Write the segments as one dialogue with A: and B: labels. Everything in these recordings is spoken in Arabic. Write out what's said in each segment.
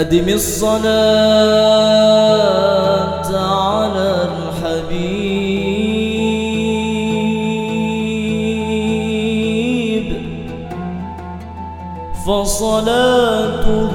A: أدم الصلاة على الحبيب فصلاته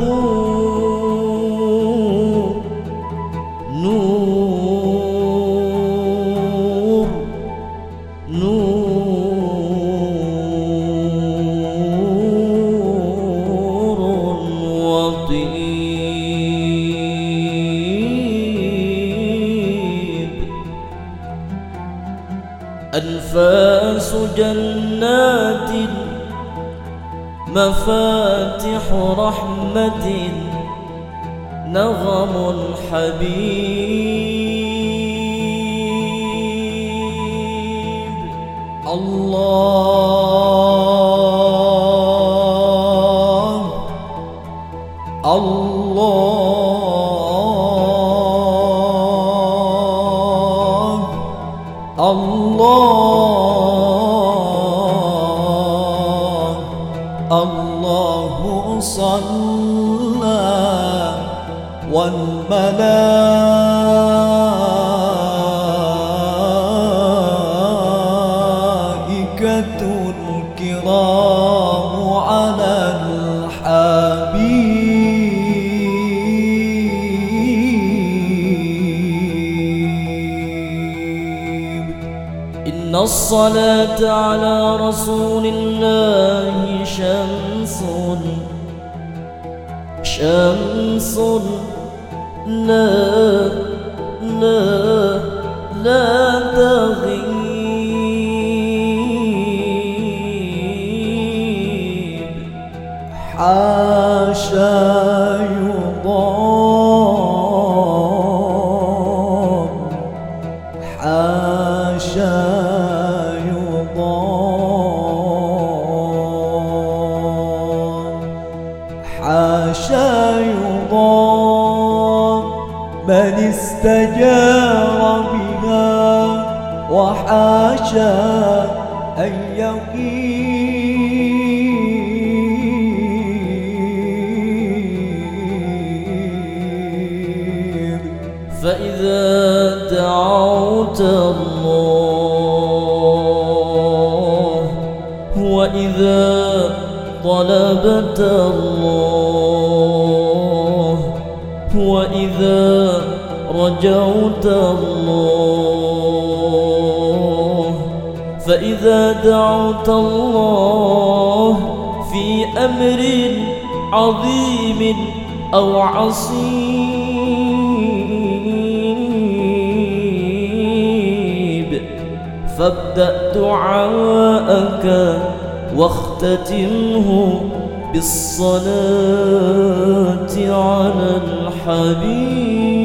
A: أنفاس جنات مفاتح رحمة نغم حبيب. الله الله صلى والملائكة الصلاة على رسول الله شمس شمس لا لا لا تغيب. حاشا يضام من استجار بها وحاشا أن يغيب فإذا دعوت الله وإذا طلبت الله وإذا رجوت الله فإذا دعوت الله في أمر عظيم أو عصيب فابدأ دعاءك واختتمه بالصلاة على الحبيب.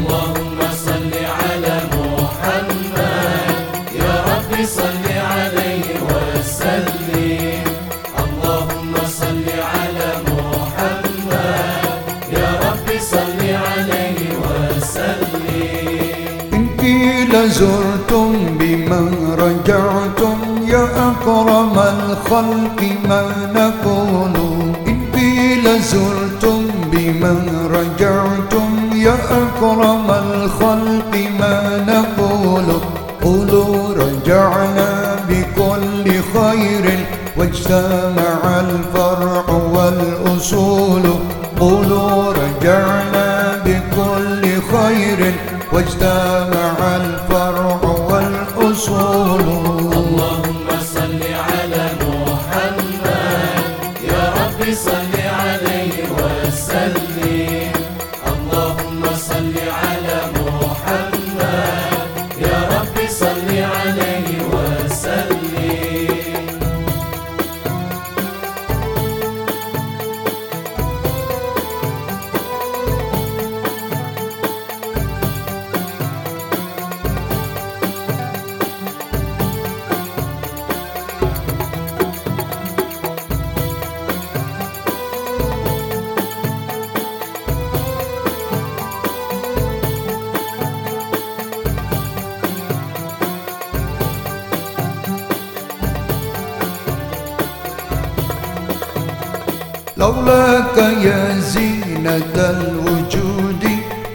B: زرتم بمن رجعتم يا أكرم الخلق ما نقول إن قيل زرتم بمن رجعتم يا أكرم الخلق ما نقول قولوا رجعنا بكل خير واجتمع الفرع والأصول قولوا رجعنا خير واجتمع الفرع
C: وسلم
B: لولاك يا زينة الوجود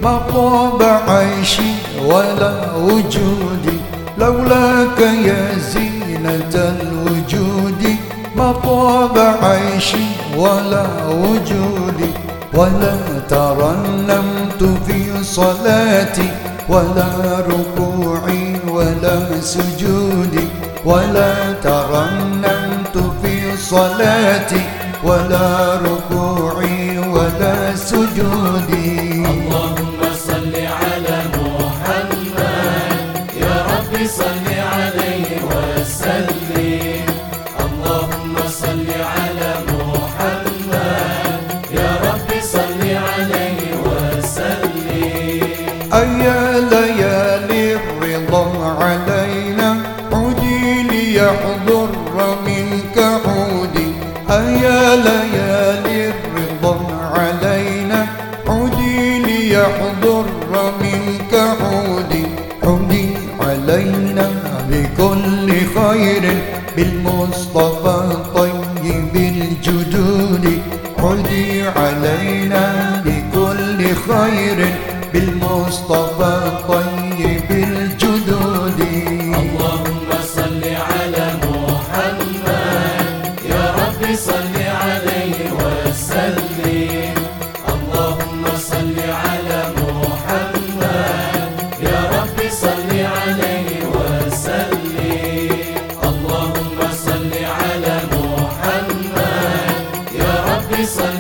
B: ما طاب عيشي ولا وجودي. لولاك يا زينة الوجود ما طاب عيشي ولا وجودي. ولا ترنمت في صلاتي ولا ركوعي ولا سجودي. ولا ترنمت في صلاتي ولا ركوعي ولا سجودي.
C: اللهم صل على محمد. يا رب صل عليه وسلم. اللهم صل على محمد. يا رب صل عليه وسلم.
B: أيا ليالي الرضا علينا عودي ليحضر ليالي الرضا علينا. عودي ليحضر منك عودي. عودي علينا بكل خير بالمصطفى طيب الجدود. عودي علينا بكل خير بالمصطفى طيب Christmas.